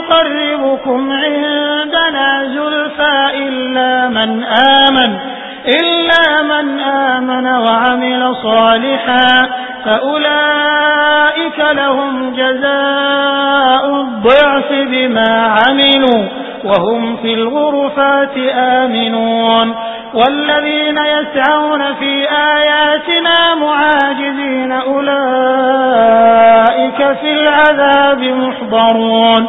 بالتي تقربكم عندنا زلفى إلا من آمن إلا من آمن وعمل صالحا فأولئك لهم جزاء الضعف بما عملوا وهم في الغرفات آمنون. والذين يسعون في آياتنا معاجزين أولئك في العذاب محضرون.